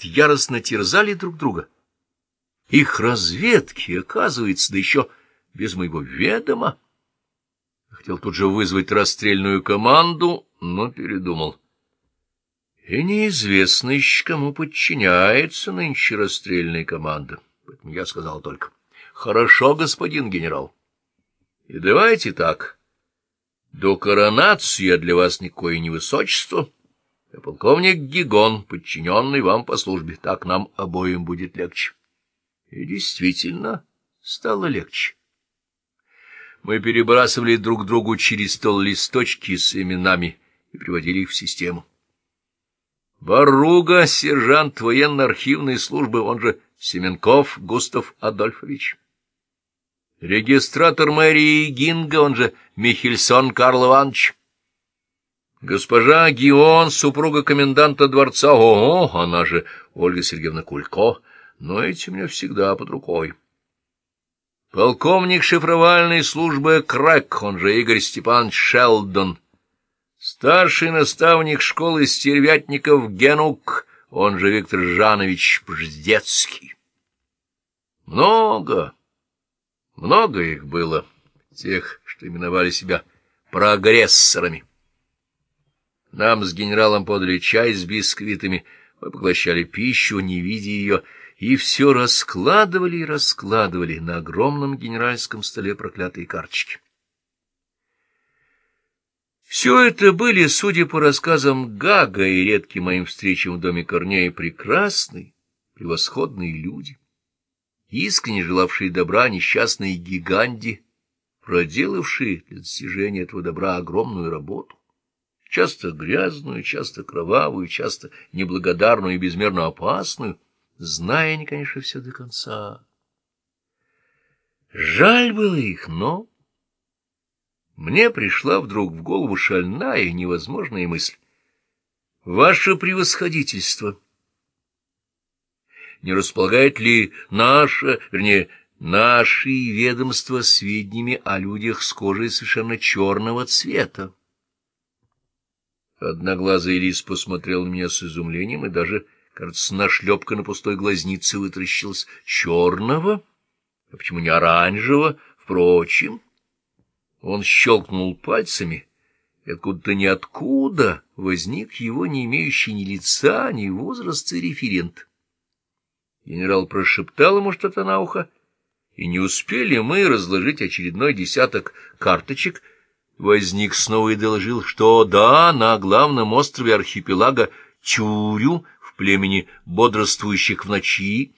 яростно терзали друг друга. Их разведки, оказывается, да еще без моего ведома. Хотел тут же вызвать расстрельную команду, но передумал. И неизвестно еще, кому подчиняется нынче расстрельная команда. Поэтому я сказал только, «Хорошо, господин генерал. И давайте так. До коронации я для вас никакое не высочество, полковник Гигон, подчиненный вам по службе. Так нам обоим будет легче». И действительно стало легче. Мы перебрасывали друг другу через стол листочки с именами и приводили их в систему. Баруга, сержант военно-архивной службы, он же Семенков Густав Адольфович. Регистратор мэрии Гинга, он же Михельсон Карл Иванович. Госпожа Гион, супруга коменданта дворца, ого, она же Ольга Сергеевна Кулько, но эти меня всегда под рукой. Полковник шифровальной службы Крэк, он же Игорь Степан Шелдон. Старший наставник школы стервятников Генук, он же Виктор Жанович Пждецкий. Много, много их было, тех, что именовали себя прогрессорами. Нам с генералом подали чай с бисквитами, мы поглощали пищу, не видя ее, и все раскладывали и раскладывали на огромном генеральском столе проклятые карточки. Все это были, судя по рассказам Гага и редким моим встречам в доме Корнея, прекрасные, превосходные люди, искренне желавшие добра несчастные гиганди, проделавшие для достижения этого добра огромную работу, часто грязную, часто кровавую, часто неблагодарную и безмерно опасную, зная они, конечно, все до конца. Жаль было их, но... Мне пришла вдруг в голову шальная и невозможная мысль. Ваше превосходительство! Не располагает ли наше, вернее, наши ведомства сведениями о людях с кожей совершенно черного цвета? Одноглазый лис посмотрел на меня с изумлением и даже Кажется, нашлепка на пустой глазнице вытращилась черного, а почему не оранжевого? Впрочем, он щелкнул пальцами, и откуда-то ниоткуда возник его не имеющий ни лица, ни возраста референт. Генерал прошептал ему что-то на ухо, и не успели мы разложить очередной десяток карточек, возник снова и доложил, что да, на главном острове архипелага Чурю племени бодрствующих в ночи,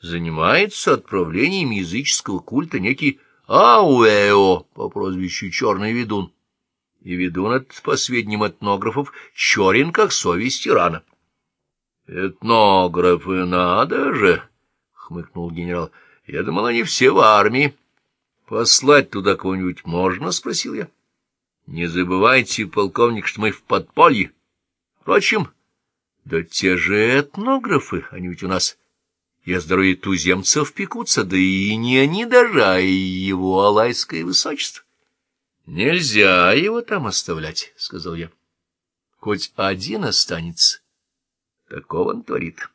занимается отправлением языческого культа некий Ауэо по прозвищу Черный Ведун. И ведун этот, по сведениям этнографов, черен, как совесть тирана. — Этнографы надо же! — хмыкнул генерал. — Я думал, они все в армии. — Послать туда кого-нибудь можно? — спросил я. — Не забывайте, полковник, что мы в подполье. Впрочем... Да те же этнографы, они ведь у нас и о здоровье туземцев пекутся, да и не они даже, а и его алайское высочество. — Нельзя его там оставлять, — сказал я. — Хоть один останется. Такого он творит.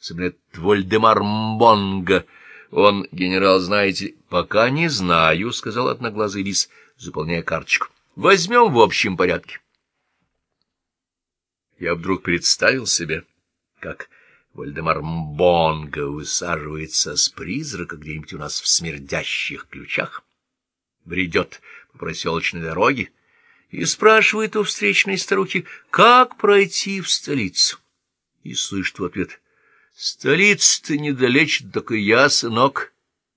Особенно Вольдемар Мбонга. Он, генерал, знаете, пока не знаю, — сказал одноглазый лис, заполняя карточку. — Возьмем в общем порядке. Я вдруг представил себе, как Вальдемар Мбонго высаживается с призрака где-нибудь у нас в смердящих ключах, бредет по проселочной дороге и спрашивает у встречной старухи, как пройти в столицу. И слышит в ответ, «Столица-то недалече, только я, сынок,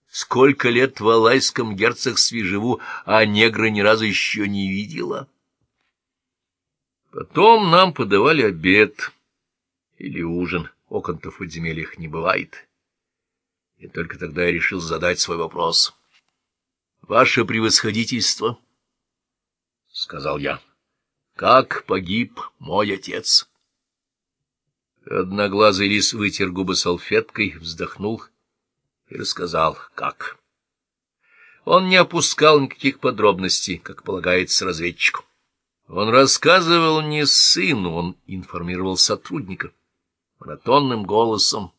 сколько лет в Алайском герцогстве живу, а негра ни разу еще не видела». Потом нам подавали обед или ужин. Окон-то в подземельях не бывает. И только тогда я решил задать свой вопрос. — Ваше превосходительство, — сказал я, — как погиб мой отец? Одноглазый лис вытер губы салфеткой, вздохнул и рассказал, как. Он не опускал никаких подробностей, как полагается разведчику. Он рассказывал не сыну, он информировал сотрудника. монотонным голосом